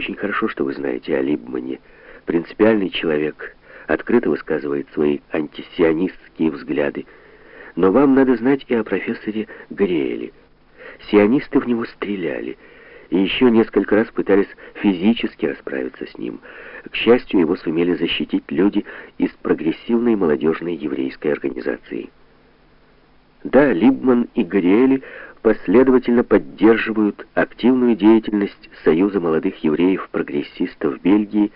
Очень хорошо, что вы знаете о Либмане. Принципиальный человек, открыто высказывает свои антисионистские взгляды. Но вам надо знать и о профессоре Греэле. Сионисты в него стреляли, и еще несколько раз пытались физически расправиться с ним. К счастью, его сумели защитить люди из прогрессивной молодежной еврейской организации. Да, Либман и Гориэли последовательно поддерживают активную деятельность Союза молодых евреев-прогрессистов Бельгии,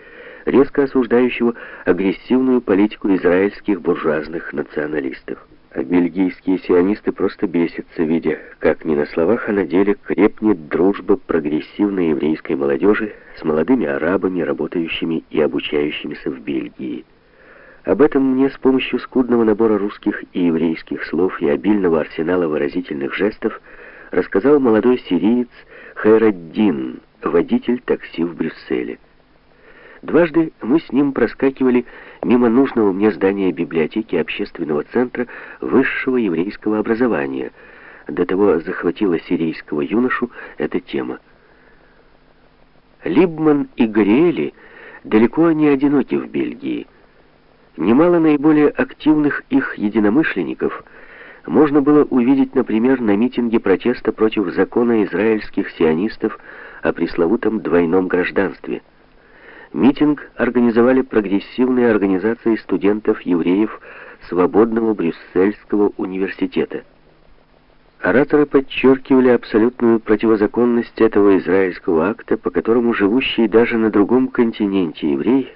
резко осуждающего агрессивную политику израильских буржуазных националистов. А бельгийские сионисты просто бесятся, видя, как не на словах, а на деле крепнет дружба прогрессивной еврейской молодежи с молодыми арабами, работающими и обучающимися в Бельгии. Об этом мне с помощью скудного набора русских и еврейских слов и обильного арсенала выразительных жестов рассказал молодой сириец Хайраддин, водитель такси в Брюсселе. Дважды мы с ним проскакивали мимо нужного мне здания библиотеки общественного центра высшего еврейского образования. До того захватила сирийского юношу эта тема. Либман и Гориэли далеко не одиноки в Бельгии. Немало наиболее активных их единомышленников можно было увидеть, например, на митинге протеста против закона израильских сионистов о пресловутом двойном гражданстве. Митинг организовали прогрессивные организации студентов-евреев Свободного Брюссельского университета. Ораторы подчеркивали абсолютную противозаконность этого израильского акта, по которому живущий даже на другом континенте еврей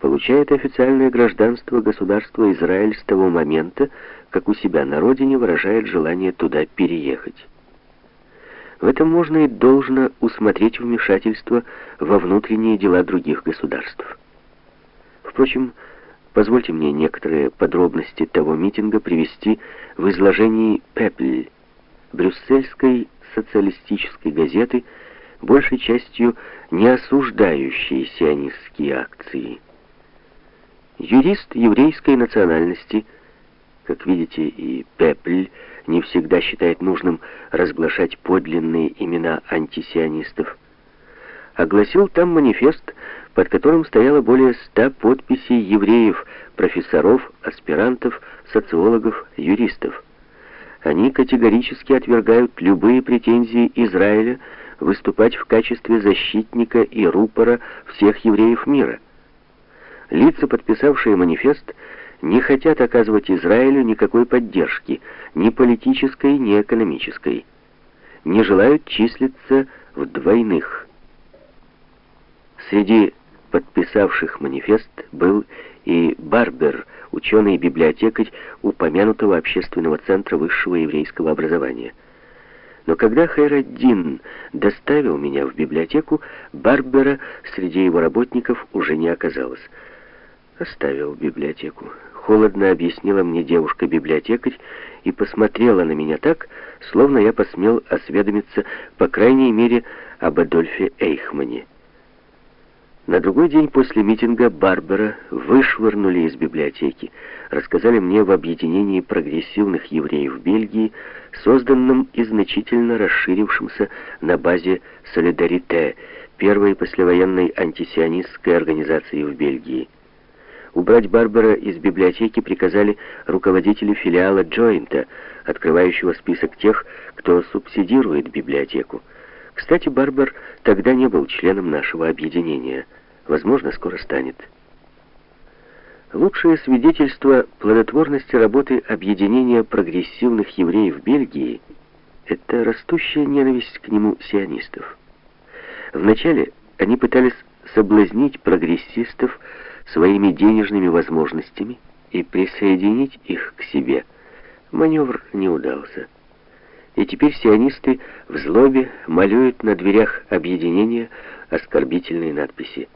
получает официальное гражданство государства Израиль с того момента, как у себя на родине выражает желание туда переехать. В этом можно и должно усмотреть вмешательство во внутренние дела других государств. Впрочем, позвольте мне некоторые подробности того митинга привести в изложении «Пепль» брюссельской социалистической газеты, большей частью не осуждающей сионистские акции. Юрист еврейской национальности, как видите, и Пепль не всегда считает нужным разглашать подлинные имена антисионистов, огласил там манифест, под которым стояло более ста подписей евреев, профессоров, аспирантов, социологов, юристов. Они категорически отвергают любые претензии Израиля выступать в качестве защитника и рупора всех евреев мира. Лица, подписавшие манифест, не хотят оказывать Израилю никакой поддержки, ни политической, ни экономической. Не желают числиться в двойных. Среди подписавших манифест был и Барбер, ученый-библиотекарь упомянутого общественного центра высшего еврейского образования. Но когда Хайраддин доставил меня в библиотеку, Барбера среди его работников уже не оказалось. Оставил библиотеку. Холодно объяснила мне девушка-библиотекарь и посмотрела на меня так, словно я посмел осведомиться, по крайней мере, об Адольфе Эйхмане. На другой день после митинга Барбара вышвырнули из библиотеки. Рассказали мне в объединении прогрессивных евреев Бельгии, созданном и значительно расширившемся на базе «Солидарите», первой послевоенной антисионистской организации в Бельгии. Убрать Барбара из библиотеки приказали руководители филиала Джойнта, открывающего список тех, кто субсидирует библиотеку. Кстати, Барбар тогда не был членом нашего объединения. Возможно, скоро станет. Лучшее свидетельство плодотворности работы объединения прогрессивных евреев Бельгии — это растущая ненависть к нему сионистов. Вначале они пытались соблазнить прогрессистов своими денежными возможностями и присоединить их к себе. Маневр не удался. И теперь сионисты в злобе малюют на дверях объединения оскорбительные надписи.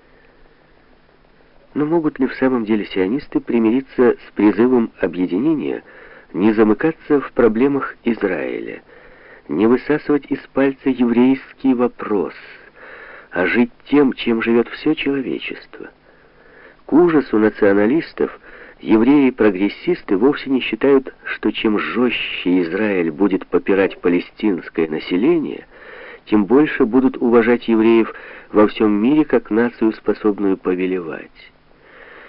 Но могут ли в самом деле сионисты примириться с призывом объединения, не замыкаться в проблемах Израиля, не высасывать из пальца еврейский вопрос, а жить тем, чем живет все человечество? К ужасу националистов евреи-прогрессисты вовсе не считают, что чем жестче Израиль будет попирать палестинское население, тем больше будут уважать евреев во всем мире как нацию, способную повелевать.